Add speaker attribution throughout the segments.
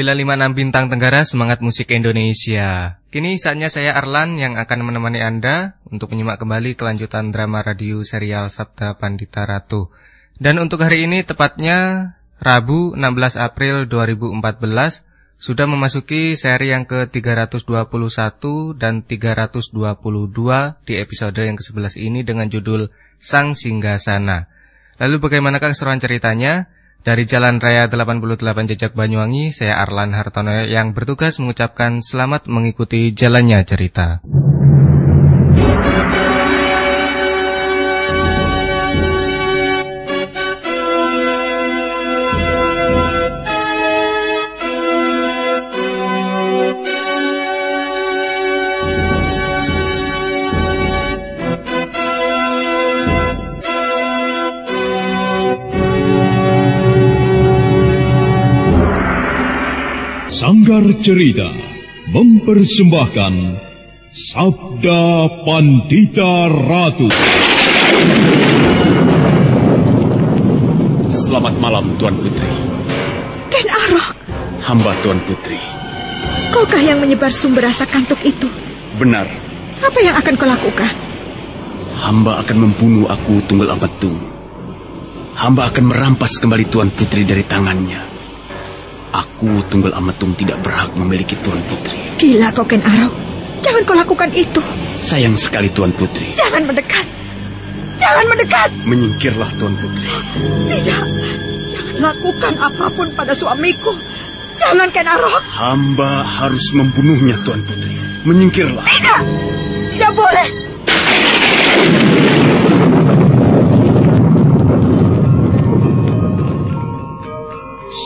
Speaker 1: 956 Bintang Tenggara Semangat Musik Indonesia. Kini saatnya saya Arlan yang akan menemani Anda untuk menyimak kembali kelanjutan drama radio serial Sabda Pandita Ratu. Dan untuk hari ini tepatnya Rabu 16 April 2014 sudah memasuki seri yang ke-321 dan 322 di episode yang ke-11 ini dengan judul Sang Singgasana. Lalu bagaimanakah keseruan ceritanya? Dari Jalan Raya 88 Jejak Banyuwangi, saya Arlan Hartono yang bertugas mengucapkan selamat mengikuti jalannya cerita.
Speaker 2: Sanggar Cerita mempersembahkan Sabda Pandita Ratu.
Speaker 3: Selamat malam Tuan Putri.
Speaker 4: Ken Arok.
Speaker 3: Hamba Tuan Putri.
Speaker 4: Kaukah yang menyebar sumber rasa kantuk itu?
Speaker 3: Benar.
Speaker 4: Apa yang akan kau lakukan?
Speaker 3: Hamba akan membunuh aku Tunggal Ametung. Hamba akan merampas kembali Tuan Putri dari tangannya. Aku Tunggal Ametung tidak berhak memiliki Tuan Putri.
Speaker 4: Gila kau Ken Arok. Jangan kau lakukan itu.
Speaker 3: Sayang sekali Tuan Putri.
Speaker 4: Jangan mendekat. Jangan mendekat.
Speaker 3: Menyingkirlah Tuan Putri.
Speaker 4: Tidak. Jangan lakukan apa pun pada suamiku. Jangan Ken Arok.
Speaker 3: Hamba harus membunuhnya Tuan Putri. Menyingkirlah.
Speaker 4: Tidak. Tidak boleh.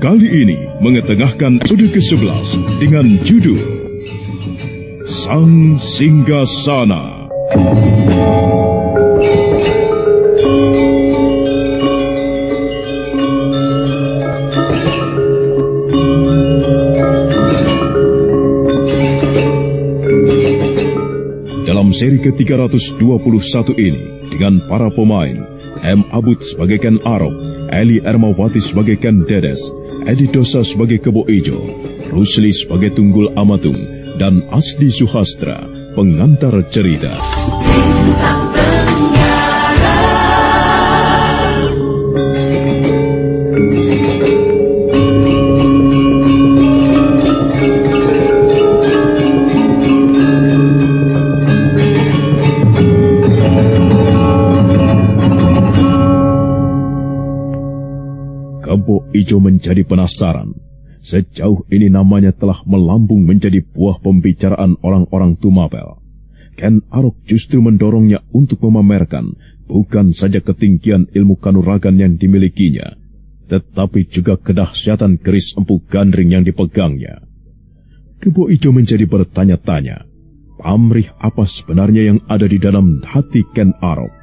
Speaker 2: Kali ini mengetengahkan episode ke-11 dengan judul Sang Singgasana. Dalam seri ke-321 ini, dengan para pemain, M. Abud sebagai Ken Arok, Eli Ermawati sebagai Ken Dedes, Edi Dosa sebagai Kebo Ijo, Rusli sebagai Tunggul Amatung, dan Asdi Suhastra, pengantar cerita. Bintang Ijo menjadi penasaran. Sejauh ini namanya telah melambung menjadi buah pembicaraan orang-orang Tumapel. Ken Arok justru mendorongnya untuk memamerkan bukan saja ketinggian ilmu kanuragan yang dimilikinya, tetapi juga kedahsyatan keris empu gandring yang dipegangnya. Kebo Ijo menjadi bertanya-tanya, pamrih apa sebenarnya yang ada di dalam hati Ken Arok.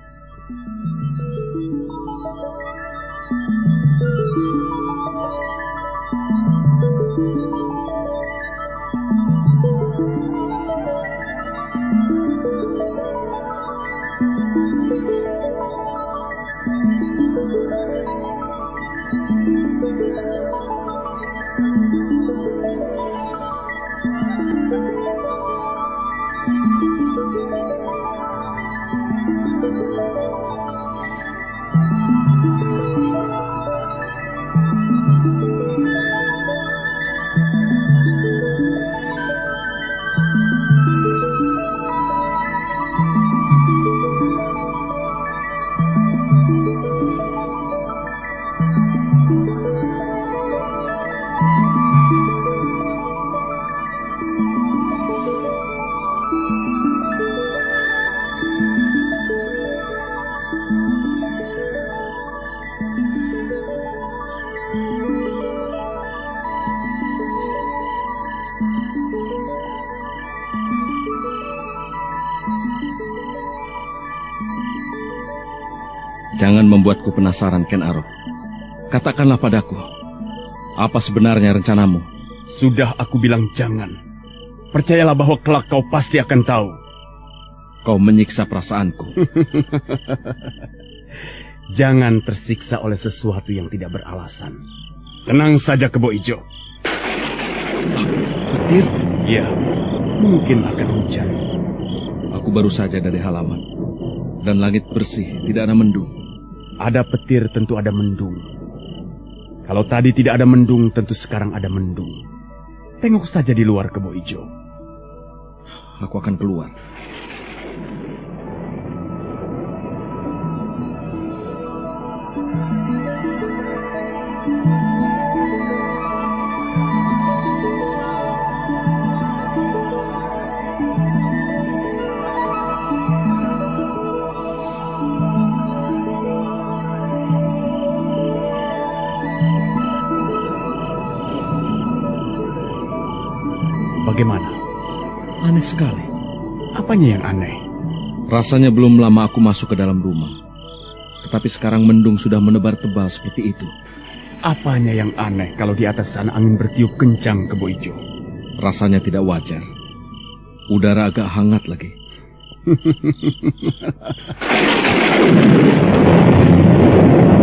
Speaker 5: Thank you. Penasaran, Ken Arok. Katakanlah padaku, apa sebenarnya rencanamu?
Speaker 6: Sudah aku bilang jangan. Percayalah bahwa kelak kau pasti akan tahu.
Speaker 5: Kau menyiksa perasaanku.
Speaker 6: jangan tersiksa oleh sesuatu yang tidak beralasan. Tenang saja kebo ijo.
Speaker 5: Petir?
Speaker 6: Ya, mungkin akan hujan.
Speaker 5: Aku baru saja dari halaman. Dan langit bersih, tidak ada mendung.
Speaker 6: Ada petir tentu ada mendung. Kalau tadi tidak ada mendung, tentu sekarang ada mendung. Tengok saja di luar kebo hijau.
Speaker 5: Aku akan keluar.
Speaker 6: Bagaimana?
Speaker 5: Aneh sekali.
Speaker 6: Apanya yang aneh?
Speaker 5: Rasanya belum lama aku masuk ke dalam rumah. Tetapi sekarang mendung sudah menebar tebal seperti itu.
Speaker 6: Apanya yang aneh kalau di atas sana angin bertiup kencang ke Boijo?
Speaker 5: Rasanya tidak wajar. Udara agak hangat lagi.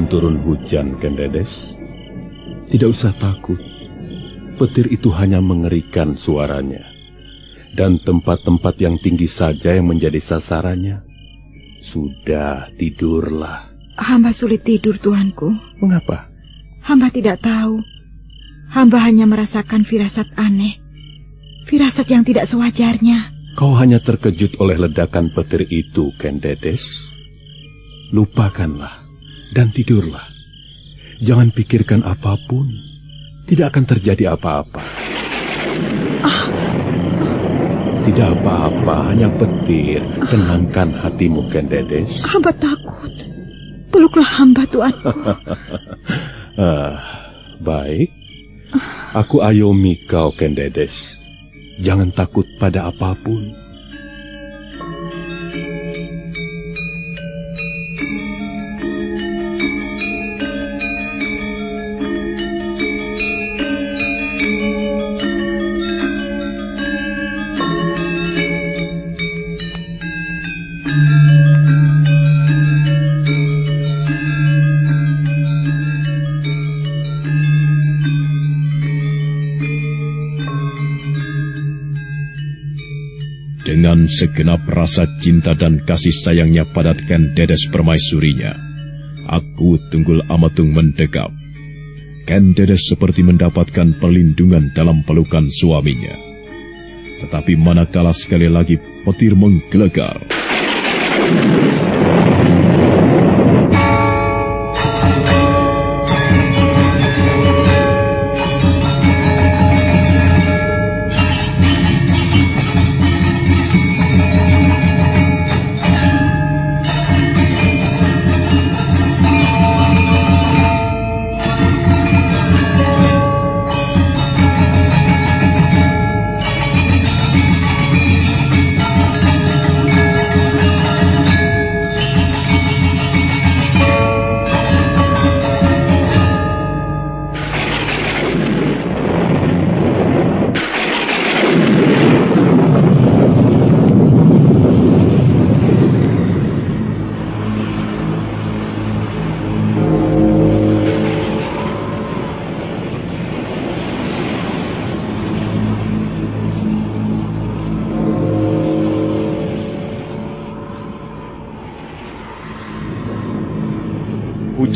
Speaker 7: akan turun hujan, Kendedes. Tidak usah takut. Petir itu hanya mengerikan suaranya. Dan tempat-tempat yang tinggi saja yang menjadi sasarannya. Sudah, tidurlah.
Speaker 4: Hamba sulit tidur, Tuanku.
Speaker 7: Mengapa?
Speaker 4: Hamba tidak tahu. Hamba hanya merasakan firasat aneh. Firasat yang tidak sewajarnya.
Speaker 7: Kau hanya terkejut oleh ledakan petir itu, Kendedes. Lupakanlah dan tidurlah. Jangan pikirkan apa pun. Tidak akan terjadi apa-apa. Tidak apa-apa, hanya petir. Tenangkan hatimu, Kendedes.
Speaker 4: Hamba takut. Peluklah hamba, Tuanku.
Speaker 7: Ah, baik. Aku ayomi kau, Kendedes. Jangan takut pada apa pun.
Speaker 2: Dengan segenap rasa cinta dan kasih sayangnya pada Ken Dedes permaisurinya, aku Tunggul Amatung mendekap. Ken Dedes seperti mendapatkan perlindungan dalam pelukan suaminya. Tetapi manakala sekali lagi petir menggelegar,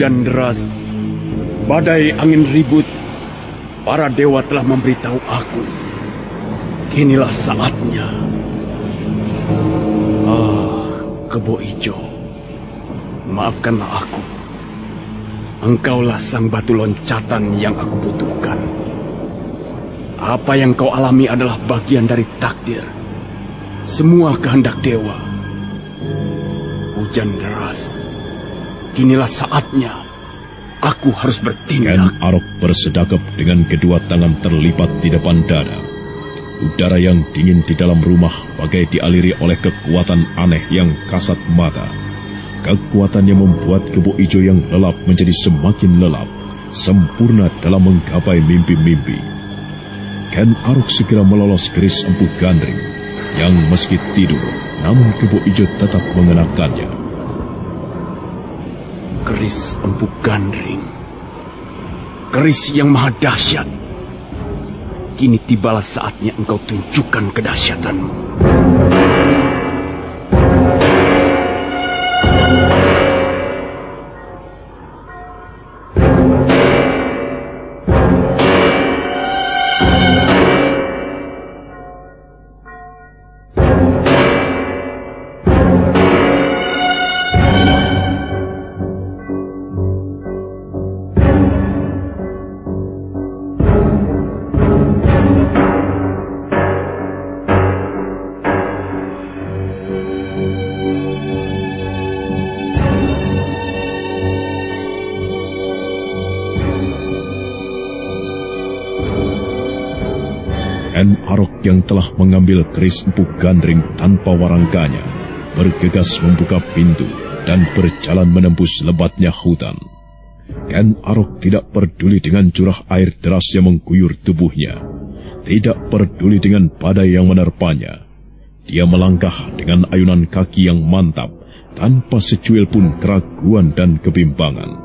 Speaker 3: Hujan deras, badai angin ribut, para dewa telah memberitahu aku. Inilah saatnya. Ah, kebo ijo. Maafkanlah aku. Engkaulah sang batu loncatan yang aku butuhkan. Apa yang kau alami adalah bagian dari takdir. Semua kehendak dewa. Hujan deras Kinilah saatnya. Aku harus bertindak.
Speaker 2: Ken Arok bersedakap dengan kedua tangan terlipat di depan dada. Udara yang dingin di dalam rumah bagai dialiri oleh kekuatan aneh yang kasat mata. Kekuatan yang membuat kebu ijo yang lelap menjadi semakin lelap, sempurna dalam menggapai mimpi-mimpi. Ken Arok segera melolos keris empuh gandring, yang meski tidur, namun kebu ijo tetap mengenakannya
Speaker 3: keris empuk gandring. Keris yang maha dahsyat. Kini tibalah saatnya engkau tunjukkan kedahsyatanmu.
Speaker 2: Yang telah mengambil keris empuk gandring tanpa warangkanya, bergegas membuka pintu dan berjalan menembus lebatnya hutan. Ken Arok tidak peduli dengan curah air deras yang mengguyur tubuhnya, tidak peduli dengan badai yang menerpanya. Dia melangkah dengan ayunan kaki yang mantap, tanpa secuil pun keraguan dan kebimbangan.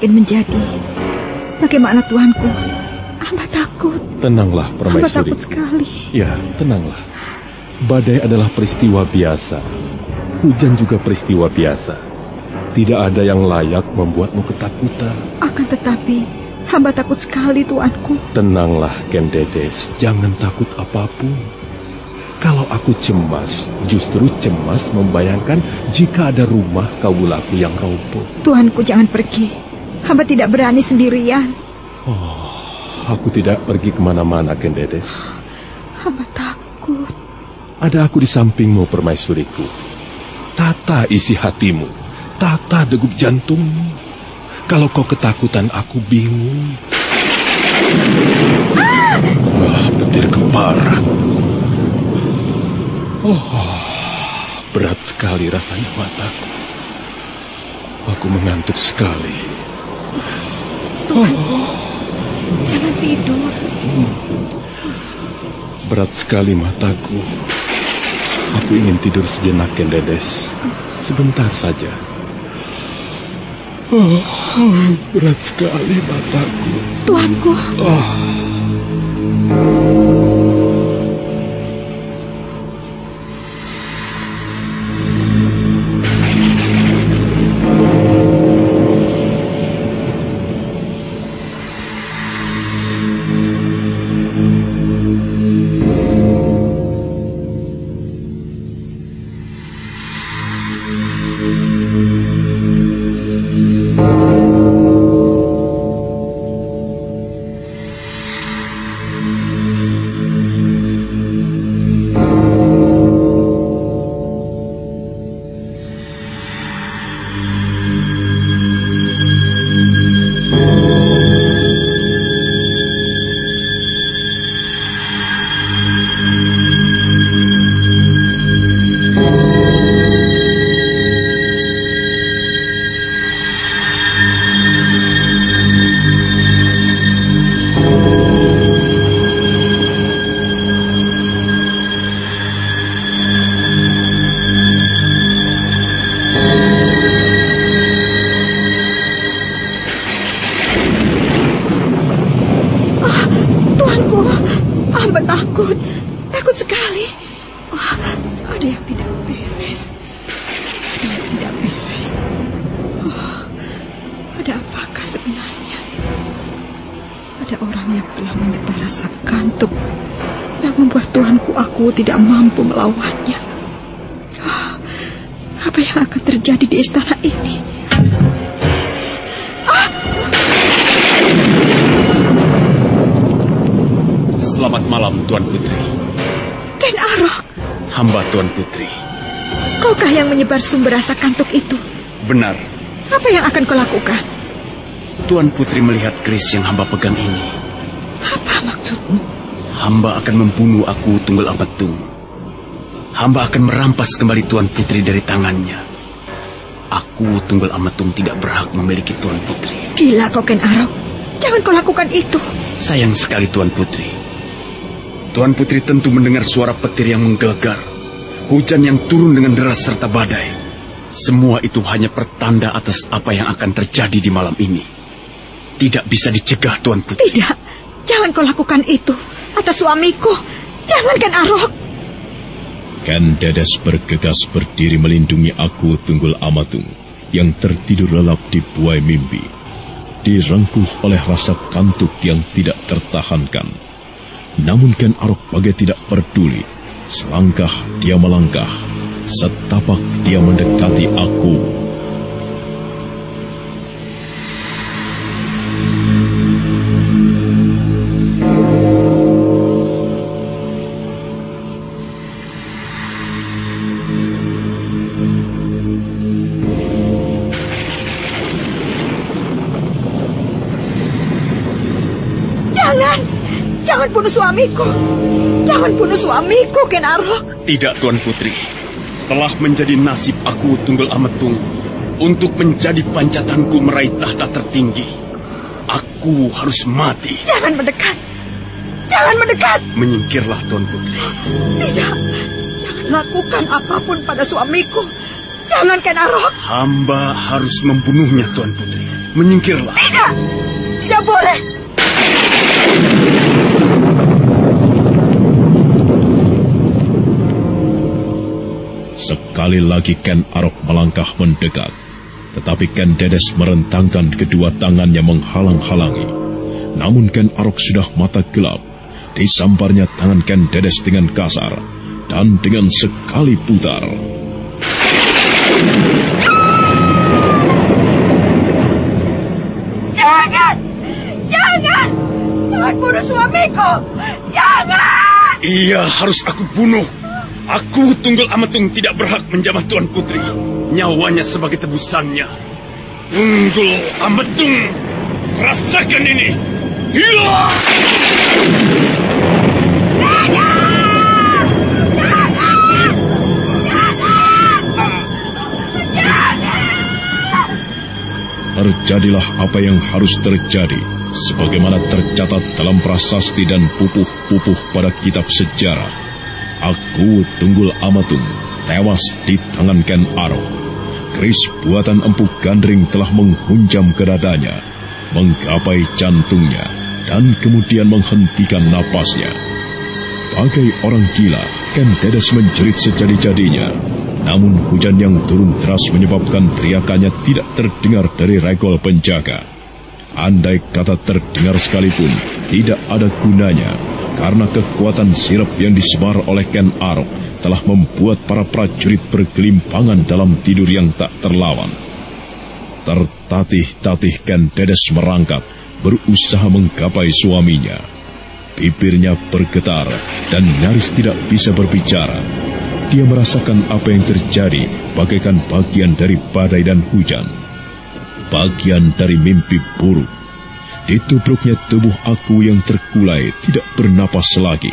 Speaker 4: Semakin menjadi. Bagaimana tuanku? Hamba takut.
Speaker 7: Tenanglah, permaisuri.
Speaker 4: Hamba takut sekali.
Speaker 7: Ya, tenanglah. Badai adalah peristiwa biasa. Hujan juga peristiwa biasa. Tidak ada yang layak membuatmu ketakutan.
Speaker 4: Akan tetapi, hamba takut sekali, tuanku.
Speaker 7: Tenanglah, Kendedes. Jangan takut apa pun. Kalau aku cemas, justru cemas membayangkan jika ada rumah kaulaku yang roboh.
Speaker 4: Tuanku jangan pergi. Hamba tidak berani sendirian.
Speaker 7: Oh, aku tidak pergi ke mana-mana, Kendedes.
Speaker 4: Hamba takut.
Speaker 7: Ada aku di sampingmu, permaisuriku. Tata isi hatimu. Tata degup jantungmu. Kalau kau ketakutan, aku bingung. Ah! petir kepala. Oh, Berat sekali rasanya mataku. Aku mengantuk sekali.
Speaker 4: Tuanku, jangan tidur.
Speaker 7: Berat sekali mataku. Aku ingin tidur sejenak, Kendedes. Sebentar saja. Oh, berat sekali mataku.
Speaker 4: Tuanku,
Speaker 7: Oh.
Speaker 4: Sumber rasa kantuk itu?
Speaker 3: Benar,
Speaker 4: Apa yang akan kau lakukan?
Speaker 3: Tuan Putri melihat keris yang hamba pegang ini.
Speaker 4: Apa maksudmu?
Speaker 3: Hamba akan membunuh aku Tunggal Ametung. Hamba akan merampas kembali Tuan Putri dari tangannya. Aku Tunggal Ametung tidak berhak memiliki Tuan Putri.
Speaker 4: Gila kau Ken Arok. Jangan kau lakukan itu.
Speaker 3: Sayang sekali Tuan Putri. Tuan Putri tentu mendengar suara petir yang menggelegar. Hujan yang turun dengan deras serta badai. Semua itu hanya pertanda atas apa yang akan terjadi di malam ini. Tidak bisa dicegah Tuan Putri.
Speaker 4: Tidak. Jangan kau lakukan itu. Atas suamiku. Jangan Ken Arok.
Speaker 2: Ken Dedes bergegas berdiri melindungi aku Tunggul Amatung yang tertidur lelap di buai mimpi. Direngkuh oleh rasa kantuk yang tidak tertahankan. Namun Ken Arok bagai tidak peduli. Selangkah dia melangkah. Setapak dia mendekati aku.
Speaker 4: Jangan. Jangan bunuh suamiku. Jangan bunuh suamiku Ken Arok.
Speaker 3: Tidak Tuan Putri. Telah menjadi nasib aku Tunggal Ametung untuk menjadi pancatanku meraih tahta tertinggi. Aku harus mati.
Speaker 4: Jangan mendekat. Jangan mendekat.
Speaker 3: Menyingkirlah Tuan Putri.
Speaker 4: Tidak. Jangan lakukan apa pun pada suamiku. Jangan Ken Arok.
Speaker 3: Hamba harus membunuhnya Tuan Putri. Menyingkirlah.
Speaker 4: Tidak. Tidak boleh.
Speaker 2: Sekali lagi Ken Arok melangkah mendekat. Tetapi Ken Dedes merentangkan kedua tangannya menghalang-halangi. Namun Ken Arok sudah mata gelap. Disamparnya tangan Ken Dedes dengan kasar. Dan dengan sekali putar.
Speaker 4: Jangan. Jangan. Jangan bunuh suamiku. Jangan.
Speaker 3: Ia harus aku bunuh. Aku Tunggul Ametung tidak berhak menjamah Tuan Putri. Nyawanya sebagai tebusannya. Tunggul Ametung, rasakan ini. Hilang!
Speaker 2: Terjadilah apa yang harus terjadi, sebagaimana tercatat dalam prasasti dan pupuh-pupuh pada kitab sejarah Aku Tunggul Amatung tewas di tangan Ken Arok. Keris buatan empu gandring telah menghunjam ke dadanya, menggapai jantungnya, dan kemudian menghentikan napasnya. Bagai orang gila, Ken Dedes menjerit sejadi-jadinya namun hujan yang turun deras menyebabkan teriakannya tidak terdengar dari regol penjaga. Andai kata terdengar sekalipun, tidak ada gunanya, karena kekuatan sirap yang disebar oleh Ken Arok telah membuat para prajurit bergelimpangan dalam tidur yang tak terlawan. Tertatih-tatih Ken Dedes merangkak, berusaha menggapai suaminya. Bibirnya bergetar dan nyaris tidak bisa berbicara. Dia merasakan apa yang terjadi bagaikan bagian dari badai dan hujan. Bagian dari mimpi buruk. Ditubruknya tubuh aku yang terkulai tidak bernapas lagi.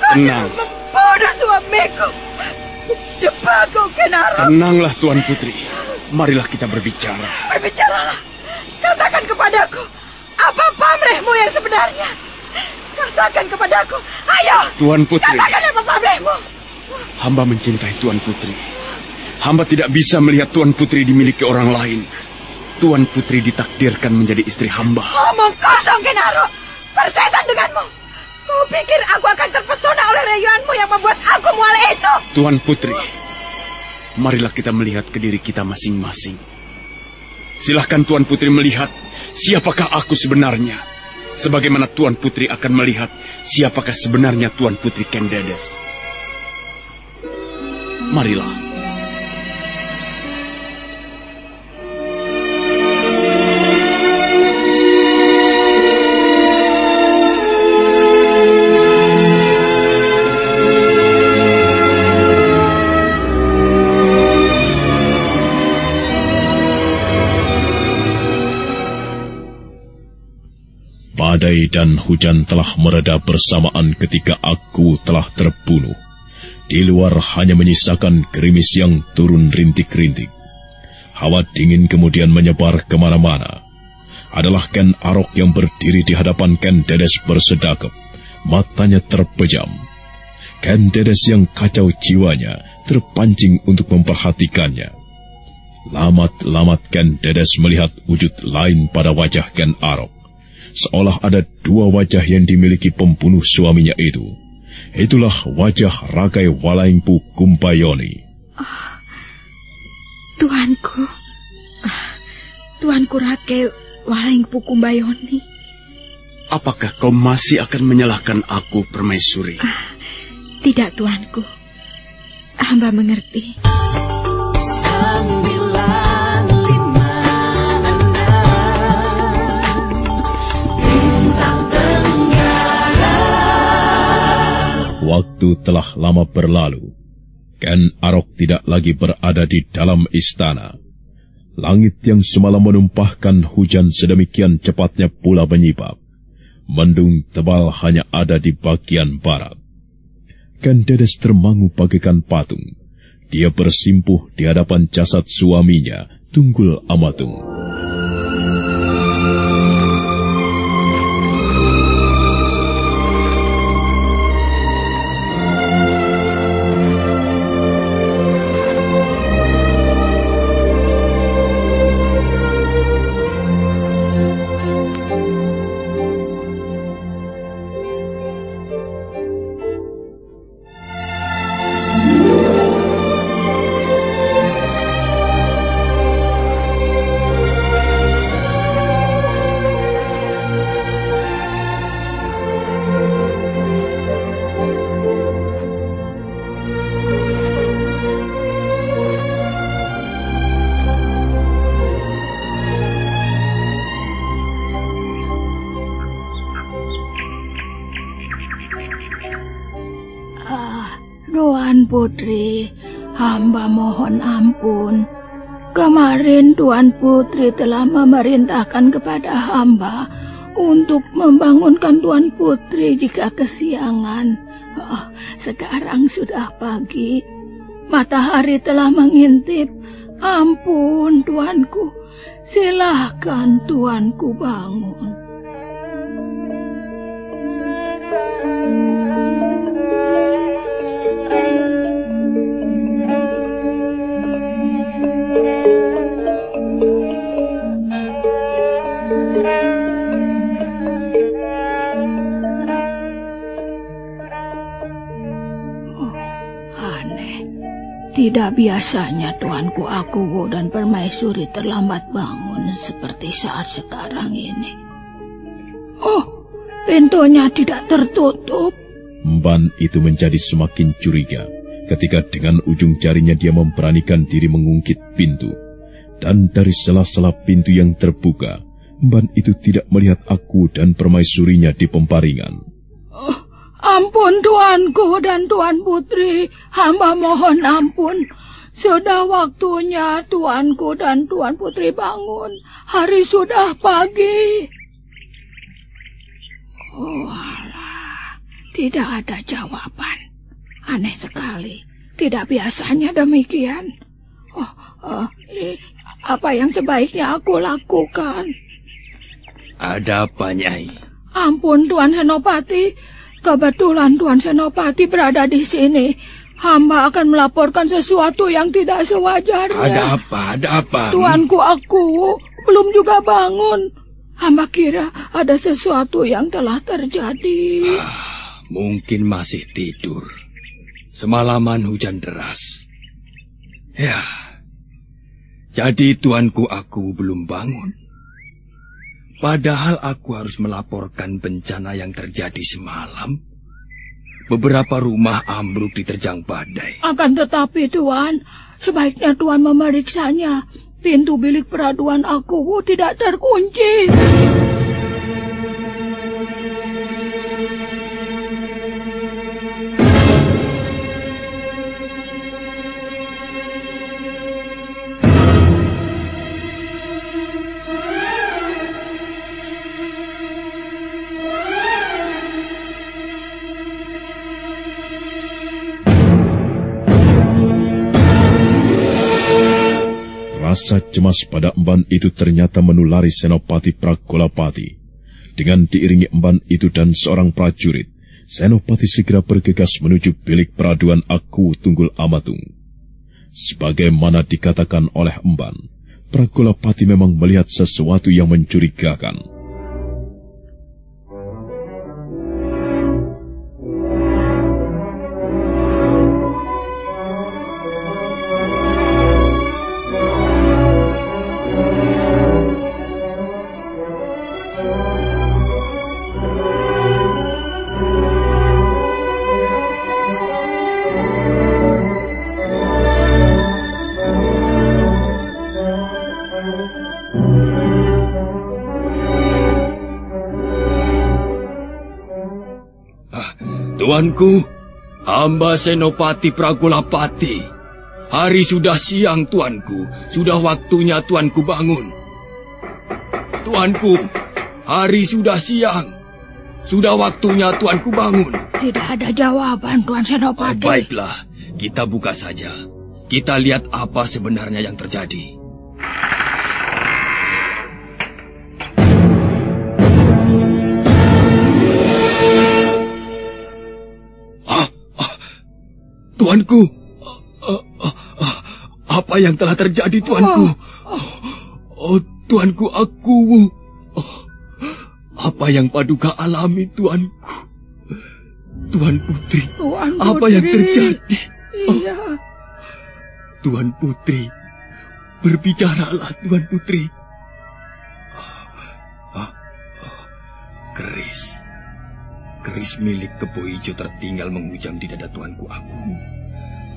Speaker 3: Tenang.
Speaker 4: membunuh suamiku. Depaku, Kenaro.
Speaker 3: Tenanglah, Tuan Putri. Marilah kita berbicara.
Speaker 4: Berbicaralah. Katakan kepadaku, apa pamrehmu yang sebenarnya? Katakan kepadaku, ayo.
Speaker 3: Tuan Putri.
Speaker 4: Katakan apa pamrehmu.
Speaker 3: Hamba mencintai Tuan Putri. Hamba tidak bisa melihat Tuan Putri dimiliki orang lain. Tuan Putri ditakdirkan menjadi istri hamba.
Speaker 4: Omong kosong, Genaro. Persetan denganmu. Kau pikir aku akan terpesona oleh rayuanmu yang membuat aku mual itu?
Speaker 3: Tuan Putri, marilah kita melihat ke diri kita masing-masing. Silahkan Tuan Putri melihat siapakah aku sebenarnya. Sebagaimana Tuan Putri akan melihat siapakah sebenarnya Tuan Putri Kendedes. Marilah.
Speaker 2: Badai dan hujan telah mereda bersamaan ketika aku telah terbunuh. Di luar hanya menyisakan gerimis yang turun rintik-rintik. Hawa dingin kemudian menyebar ke mana-mana. Adalah Ken Arok yang berdiri di hadapan Ken Dedes bersedakap. Matanya terpejam. Ken Dedes yang kacau jiwanya terpancing untuk memperhatikannya. Lamat-lamat Ken Dedes melihat wujud lain pada wajah Ken Arok seolah ada dua wajah yang dimiliki pembunuh suaminya itu. Itulah wajah Rakai Walaingpu Kumpayoni. Oh,
Speaker 4: tuanku, ah, tuanku Rakai Walaingpu Kumbayoni.
Speaker 3: Apakah kau masih akan menyalahkan aku, Permaisuri? Ah,
Speaker 4: tidak, tuanku. Hamba mengerti.
Speaker 2: Waktu telah lama berlalu. Ken Arok tidak lagi berada di dalam istana. Langit yang semalam menumpahkan hujan sedemikian cepatnya pula menyibak. Mendung tebal hanya ada di bagian barat. Ken Dedes termangu bagaikan patung. dia bersimpuh di hadapan jasad suaminya, Tunggul Amatung.
Speaker 8: Putri, hamba mohon ampun. Kemarin Tuan Putri telah memerintahkan kepada hamba untuk membangunkan Tuan Putri jika kesiangan. Oh, sekarang sudah pagi. Matahari telah mengintip. Ampun, Tuanku. Silahkan Tuanku bangun. Biasanya tuanku aku dan permaisuri terlambat bangun seperti saat sekarang ini. Oh, pintunya tidak tertutup.
Speaker 2: Mban itu menjadi semakin curiga ketika dengan ujung jarinya dia memberanikan diri mengungkit pintu. Dan dari sela-sela pintu yang terbuka, Mban itu tidak melihat aku dan permaisurinya di pemparingan.
Speaker 8: Ampun tuanku dan tuan putri, hamba mohon ampun. Sudah waktunya tuanku dan tuan putri bangun. Hari sudah pagi. Oh alah, tidak ada jawaban. Aneh sekali. Tidak biasanya demikian. Oh, oh apa yang sebaiknya aku lakukan?
Speaker 9: Ada apa, Nyai?
Speaker 8: Ampun, Tuan Senopati. Kebetulan Tuan Senopati berada di sini. Hamba akan melaporkan sesuatu yang tidak sewajarnya.
Speaker 9: Ada apa? Ada apa?
Speaker 8: Tuanku aku belum juga bangun. Hamba kira ada sesuatu yang telah terjadi.
Speaker 9: Ah, mungkin masih tidur. Semalaman hujan deras. Ya, jadi tuanku aku belum bangun. Padahal aku harus melaporkan bencana yang terjadi semalam. Beberapa rumah ambruk diterjang badai.
Speaker 8: Akan tetapi, Tuan, sebaiknya Tuan memeriksanya. Pintu bilik peraduan aku tidak terkunci.
Speaker 2: Rasa cemas pada emban itu ternyata menulari Senopati Pragolapati. Dengan diiringi emban itu dan seorang prajurit, Senopati segera bergegas menuju bilik peraduan Aku Tunggul Amatung. Sebagaimana dikatakan oleh emban, Pragolapati memang melihat sesuatu yang mencurigakan.
Speaker 9: Tuanku, hamba Senopati Pragolapati. Hari sudah siang, Tuanku. Sudah waktunya Tuanku bangun. Tuanku, hari sudah siang. Sudah waktunya Tuanku bangun.
Speaker 8: Tidak ada jawaban, Tuan Senopati.
Speaker 9: Oh, baiklah, kita buka saja. Kita lihat apa sebenarnya yang terjadi. Tuanku, apa yang telah terjadi, Tuanku? Oh, Tuanku, aku. Apa yang Paduka alami, Tuanku? Tuan Putri,
Speaker 8: Tuan Putri.
Speaker 9: apa yang terjadi?
Speaker 8: Iya.
Speaker 9: Tuan Putri, berbicaralah Tuan Putri. Keris. Keris milik Kebo Ijo tertinggal menghujam di dada tuanku aku.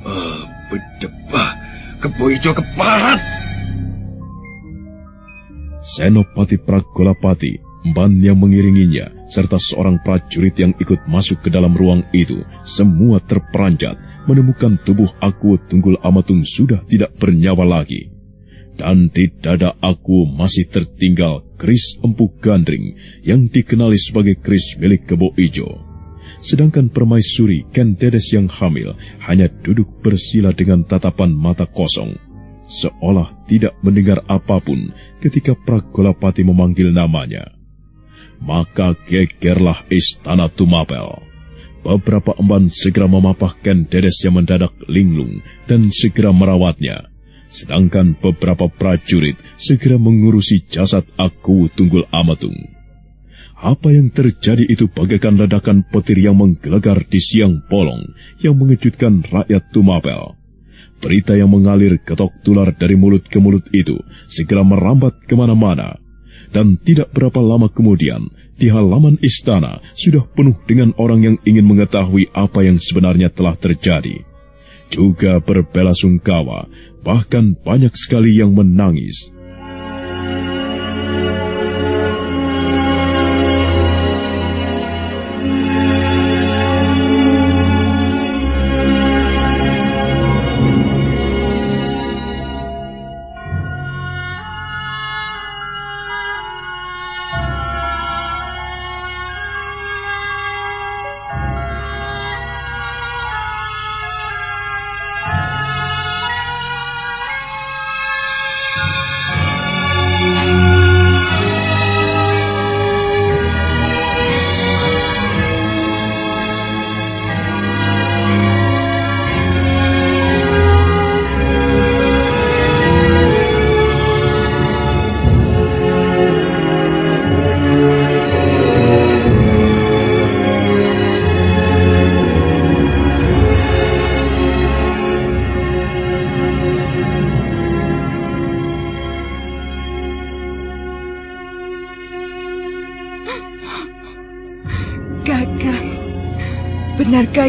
Speaker 9: Ah, bedebah. Kebo Ijo keparat.
Speaker 2: Senopati Pragolapati, Ban yang mengiringinya, serta seorang prajurit yang ikut masuk ke dalam ruang itu, semua terperanjat, menemukan tubuh aku Tunggul Amatung sudah tidak bernyawa lagi. Dan di dada aku masih tertinggal keris empu gandring yang dikenali sebagai keris milik Kebo Ijo. Sedangkan permaisuri Ken Dedes yang hamil hanya duduk bersila dengan tatapan mata kosong, seolah tidak mendengar apa pun ketika Pragolapati memanggil namanya maka gegerlah istana Tumapel. Beberapa emban segera memapahkan dedes yang mendadak linglung dan segera merawatnya. Sedangkan beberapa prajurit segera mengurusi jasad aku Tunggul Amatung. Apa yang terjadi itu bagaikan ledakan petir yang menggelegar di siang bolong yang mengejutkan rakyat Tumapel. Berita yang mengalir ketok tular dari mulut ke mulut itu segera merambat ke mana-mana dan tidak berapa lama kemudian, di halaman istana sudah penuh dengan orang yang ingin mengetahui apa yang sebenarnya telah terjadi. Juga berbela sungkawa, bahkan banyak sekali yang menangis.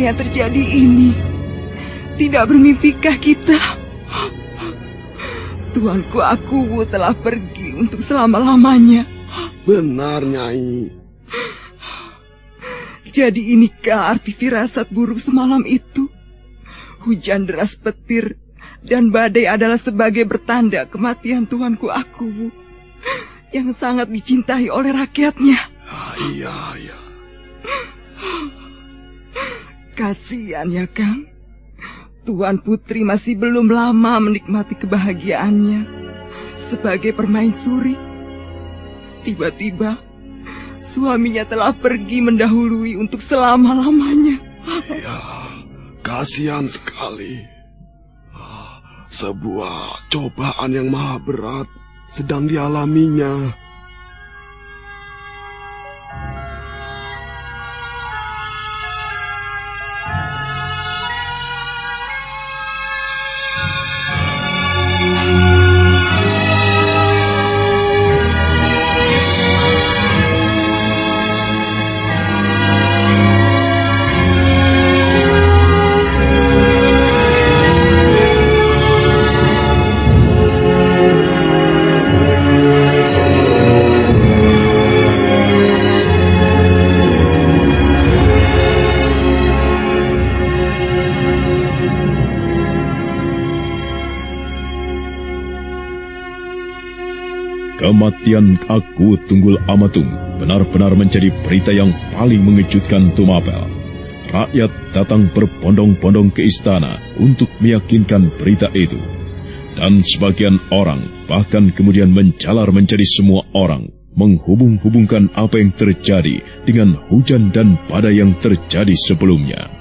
Speaker 10: Yang terjadi ini? Tidak bermimpikah kita? Tuanku aku telah pergi untuk selama-lamanya.
Speaker 11: Benar, Nyai.
Speaker 10: Jadi inikah arti firasat buruk semalam itu? Hujan deras petir dan badai adalah sebagai bertanda kematian tuanku aku yang sangat dicintai oleh rakyatnya.
Speaker 11: Ah, iya, iya.
Speaker 10: Kasihan ya, Kang. Tuan Putri masih belum lama menikmati kebahagiaannya sebagai permaisuri. Tiba-tiba, suaminya telah pergi mendahului untuk selama-lamanya.
Speaker 11: Ya, kasihan sekali. Ah, Sebuah cobaan yang maha berat sedang dialaminya.
Speaker 2: Amatung benar-benar menjadi berita yang paling mengejutkan Tumapel. rakyat datang berbondong-bondong ke istana untuk meyakinkan berita itu. Dan sebagian orang bahkan kemudian menjalar menjadi semua orang, menghubung-hubungkan apa yang terjadi dengan hujan dan badai yang terjadi sebelumnya.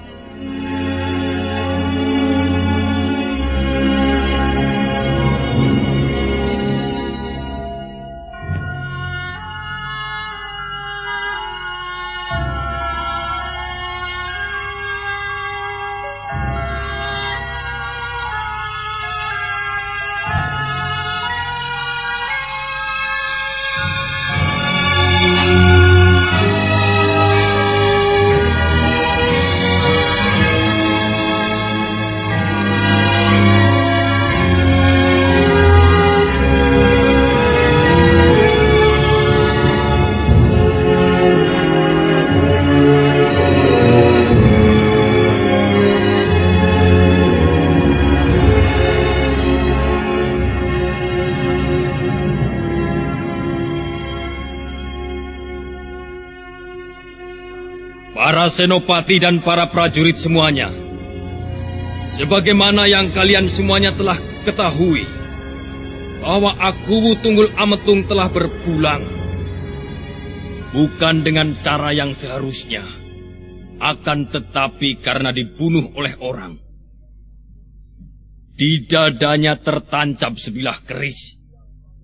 Speaker 9: Senopati dan para prajurit semuanya. Sebagaimana yang kalian semuanya telah ketahui, bahwa aku Tunggul Ametung telah berpulang. Bukan dengan cara yang seharusnya, akan tetapi karena dibunuh oleh orang. Di dadanya tertancap sebilah keris,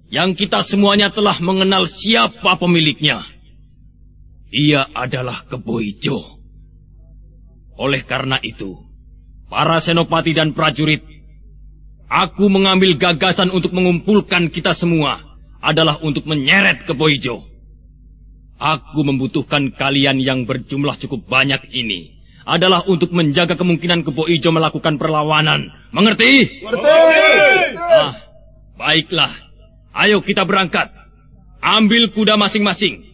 Speaker 9: yang kita semuanya telah mengenal siapa pemiliknya. Ia adalah Kebo Ijo. Oleh karena itu, para senopati dan prajurit, aku mengambil gagasan untuk mengumpulkan kita semua adalah untuk menyeret Kebo Ijo. Aku membutuhkan kalian yang berjumlah cukup banyak ini adalah untuk menjaga kemungkinan Kebo Ijo melakukan perlawanan. Mengerti?
Speaker 11: Mengerti.
Speaker 9: Ah, baiklah. Ayo kita berangkat. Ambil kuda masing-masing.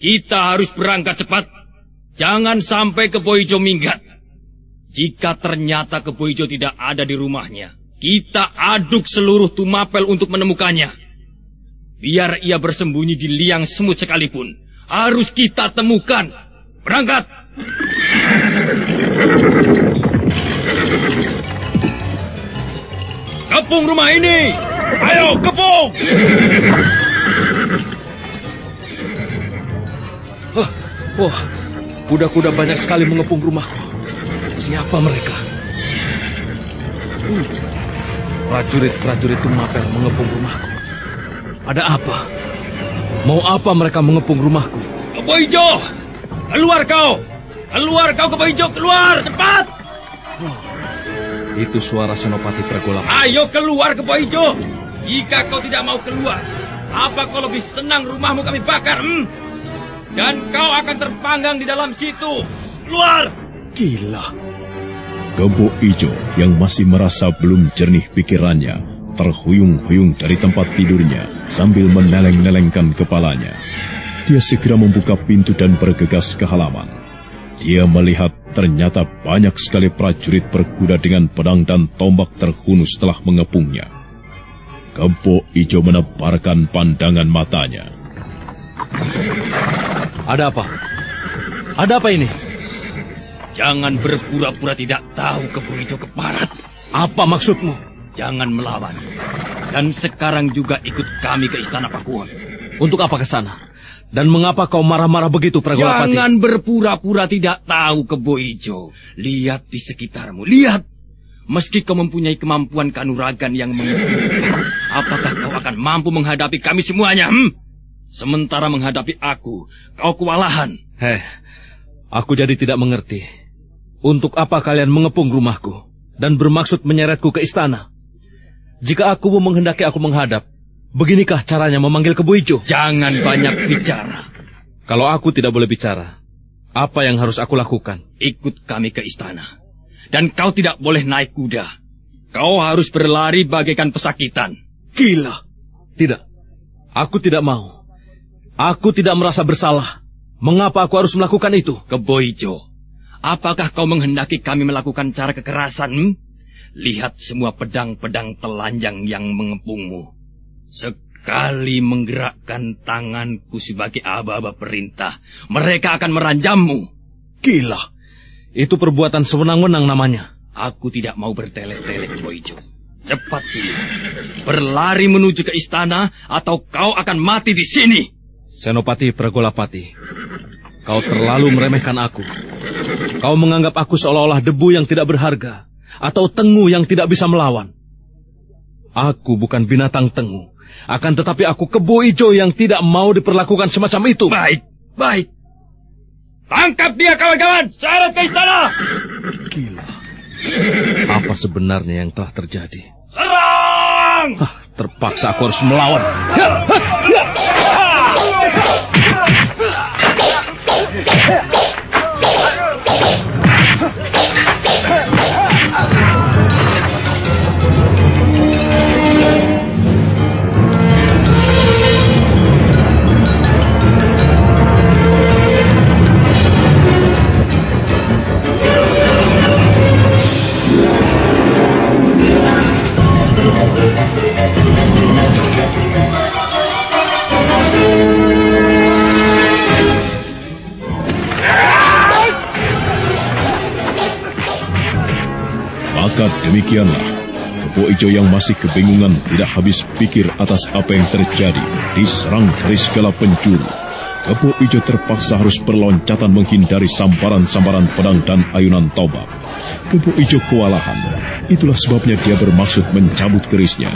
Speaker 9: Kita harus berangkat cepat. Jangan sampai Keboijo minggat. Jika ternyata Keboijo tidak ada di rumahnya, kita aduk seluruh Tumapel untuk menemukannya. Biar ia bersembunyi di liang semut sekalipun, harus kita temukan. Berangkat! Kepung rumah ini! Ayo, kepung!
Speaker 5: Wah, wah, kuda-kuda banyak sekali mengepung rumahku. Siapa mereka? Hmm, Prajurit-prajurit Tumapel mengepung rumahku. Ada apa? Mau apa mereka mengepung rumahku?
Speaker 9: Kebo Ijo! Keluar kau! Keluar kau Kebo Ijo! Keluar! Cepat!
Speaker 5: Itu suara Senopati Pragolap.
Speaker 9: Ayo keluar Kebo Ijo! Jika kau tidak mau keluar, apa kau lebih senang rumahmu kami bakar? Hmm? Dan kau akan terpanggang di dalam situ. Keluar!
Speaker 5: Gila.
Speaker 2: Kebo Ijo yang masih merasa belum jernih pikirannya terhuyung-huyung dari tempat tidurnya sambil meneleng-nelengkan kepalanya. Dia segera membuka pintu dan bergegas ke halaman. Dia melihat ternyata banyak sekali prajurit berkuda dengan pedang dan tombak terhunus telah mengepungnya. Kebo Ijo menebarkan pandangan matanya.
Speaker 5: Ada apa? Ada apa ini?
Speaker 9: Jangan berpura-pura tidak tahu Kebo Ijo keparat.
Speaker 5: Apa maksudmu?
Speaker 9: Jangan melawan. Dan sekarang juga ikut kami ke Istana Pakuwon.
Speaker 5: Untuk apa ke sana? Dan mengapa kau marah-marah begitu, Pragolapati?
Speaker 9: Jangan berpura-pura tidak tahu Kebo Ijo. Lihat di sekitarmu, lihat. Meski kau mempunyai kemampuan kanuragan yang mengejutkan, apakah kau akan mampu menghadapi kami semuanya? Hmm? Sementara menghadapi aku, kau kewalahan.
Speaker 5: Heh, aku jadi tidak mengerti. Untuk apa kalian mengepung rumahku dan bermaksud menyeretku ke istana? Jika aku mau menghendaki aku menghadap, beginikah caranya memanggil Kebo Ijo?
Speaker 9: Jangan banyak bicara.
Speaker 5: Kalau aku tidak boleh bicara, apa yang harus aku lakukan?
Speaker 9: Ikut kami ke istana. Dan kau tidak boleh naik kuda. Kau harus berlari bagaikan pesakitan.
Speaker 5: Gila. Tidak. Aku tidak mau. Aku tidak merasa bersalah. Mengapa aku harus melakukan itu?
Speaker 9: Kebo Ijo, apakah kau menghendaki kami melakukan cara kekerasan? Hmm? Lihat semua pedang-pedang telanjang yang mengepungmu. Sekali menggerakkan tanganku sebagai aba-aba perintah, mereka akan meranjammu.
Speaker 5: Gila. Itu perbuatan sewenang-wenang namanya.
Speaker 9: Aku tidak mau bertele-tele, Kebo Ijo. Cepat pilih. Berlari menuju ke istana atau kau akan mati di sini.
Speaker 5: Senopati Pragolapati, kau terlalu meremehkan aku. Kau menganggap aku seolah-olah debu yang tidak berharga atau tengu yang tidak bisa melawan. Aku bukan binatang tengu, akan tetapi aku kebo ijo yang tidak mau diperlakukan semacam itu.
Speaker 9: Baik, baik. Tangkap dia kawan-kawan, seret ke istana.
Speaker 5: Gila. Apa sebenarnya yang telah terjadi?
Speaker 9: Serang!
Speaker 5: Hah, terpaksa aku harus melawan. Yeah.
Speaker 2: Maka demikianlah, Kebo Ijo yang masih kebingungan tidak habis pikir atas apa yang terjadi, diserang dari segala penjuru. Kebo Ijo terpaksa harus berloncatan menghindari sambaran-sambaran pedang dan ayunan tombak. Kebo Ijo kewalahan, itulah sebabnya dia bermaksud mencabut kerisnya.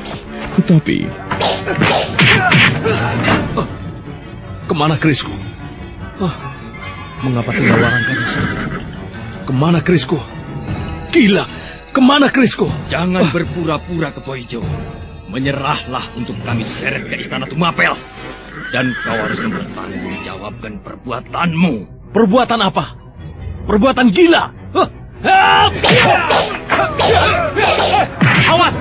Speaker 2: Tetapi,
Speaker 5: Ke mana kerisku? Ah, mengapa tinggal warangkanya saja? Ke mana kerisku? Gila, ke mana kerisku?
Speaker 9: Jangan berpura-pura ke Boijo. Menyerahlah untuk kami seret ke istana Tumapel. Dan kau harus mempertanggungjawabkan perbuatanmu.
Speaker 5: Perbuatan apa? Perbuatan gila. Hah? Awas!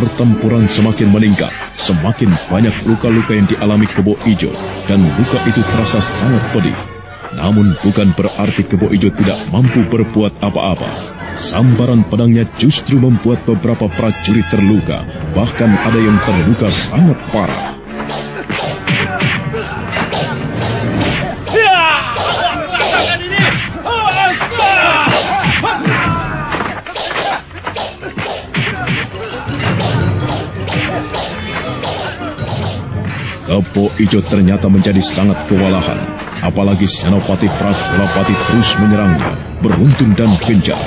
Speaker 2: Pertempuran semakin meningkat, semakin banyak luka-luka yang dialami Kebo Ijo, dan luka itu terasa sangat pedih. Namun bukan berarti Kebo Ijo tidak mampu berbuat apa-apa. Sambaran pedangnya justru membuat beberapa prajurit terluka, bahkan ada yang terluka sangat parah. Kebo Ijo ternyata menjadi sangat kewalahan. Apalagi Senopati Pragolapati terus menyerangnya, beruntun dan gencar.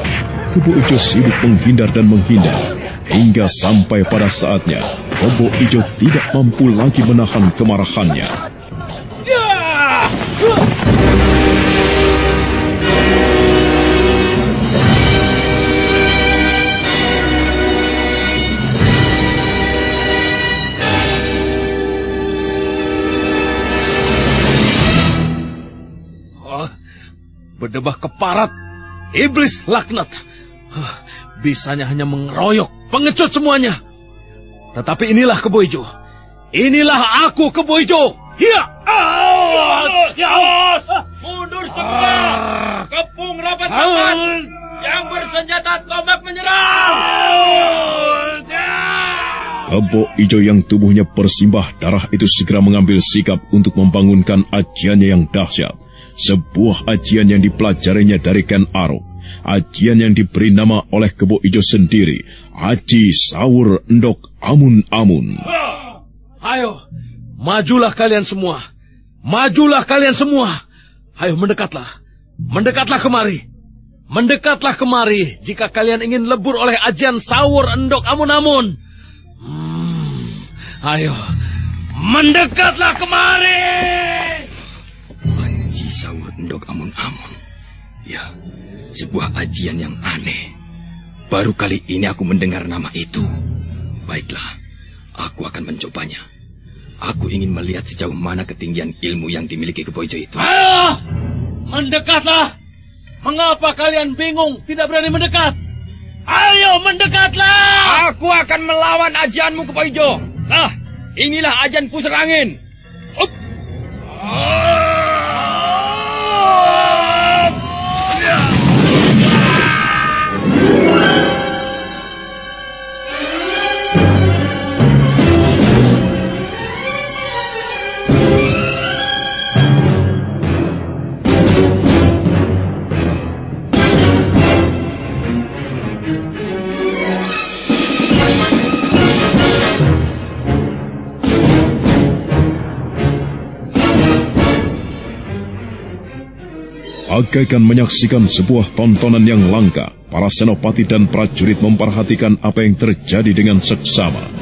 Speaker 2: Kebo Ijo sibuk menghindar dan menghindar. Hingga sampai pada saatnya, Kebo Ijo tidak mampu lagi menahan kemarahannya.
Speaker 5: Oh, berdebah keparat. Iblis laknat. Huh, Bisanya hanya mengeroyok, pengecut semuanya. Tetapi inilah Keboijo. Inilah aku Keboijo. Hiya!
Speaker 9: Mundur semua! Kepung rapat tangan! Yang bersenjata tombak menyerang!
Speaker 2: Kebo Ijo yang tubuhnya bersimbah darah itu segera mengambil sikap untuk membangunkan ajiannya yang dahsyat. Sebuah ajian yang dipelajarinya dari Ken Arok. Ajian yang diberi nama oleh Kebo Ijo sendiri. Aji Sawur Endok Amun Amun.
Speaker 5: Ayo, majulah kalian semua. Majulah kalian semua. Ayo mendekatlah. Mendekatlah kemari. Mendekatlah kemari jika kalian ingin lebur oleh ajian sawur endok amun-amun. Hmm, ayo, mendekatlah kemari.
Speaker 9: Aji sahur endok amun-amun. Ya, sebuah ajian yang aneh. Baru kali ini aku mendengar nama itu. Baiklah, aku akan mencobanya. Aku ingin melihat sejauh mana ketinggian ilmu yang dimiliki Keboijo itu.
Speaker 5: Ayo, mendekatlah. Mengapa kalian bingung tidak berani mendekat? Ayo mendekatlah.
Speaker 9: Aku akan melawan ajianmu Keboijo. Nah, inilah ajian pusar angin. Up,
Speaker 2: Bagaikan menyaksikan sebuah tontonan yang langka, para senopati dan prajurit memperhatikan apa yang terjadi dengan seksama.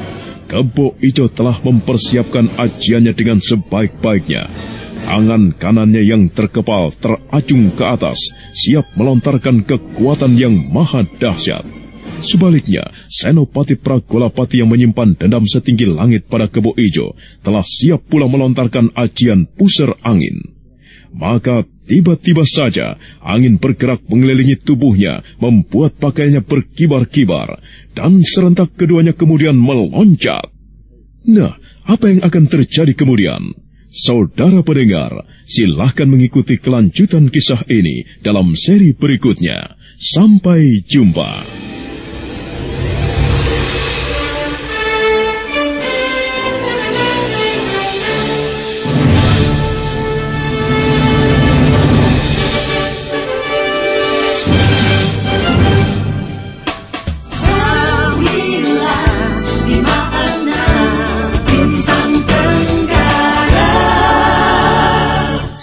Speaker 2: Kebo Ijo telah mempersiapkan ajiannya dengan sebaik-baiknya. Tangan kanannya yang terkepal teracung ke atas, siap melontarkan kekuatan yang maha dahsyat. Sebaliknya, Senopati Pragolapati yang menyimpan dendam setinggi langit pada Kebo Ijo telah siap pula melontarkan ajian pusar angin. Maka tiba-tiba saja angin bergerak mengelilingi tubuhnya, membuat pakaiannya berkibar-kibar, dan serentak keduanya kemudian meloncat. Nah, apa yang akan terjadi kemudian? Saudara pendengar, silahkan mengikuti kelanjutan kisah ini dalam seri berikutnya. Sampai jumpa.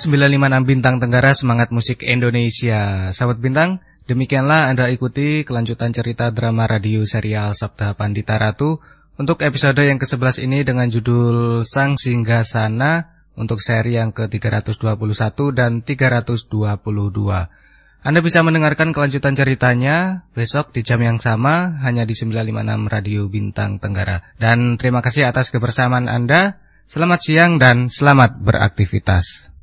Speaker 1: 956 Bintang Tenggara Semangat Musik Indonesia. Sahabat Bintang, demikianlah Anda ikuti kelanjutan cerita drama radio serial Sabda Pandita Ratu Untuk episode yang ke-11 ini dengan judul Sang Singgah Sana Untuk seri yang ke-321 dan 322 Anda bisa mendengarkan kelanjutan ceritanya besok di jam yang sama hanya di 956 Radio Bintang Tenggara. Dan terima kasih atas kebersamaan Anda. Selamat siang dan selamat beraktivitas.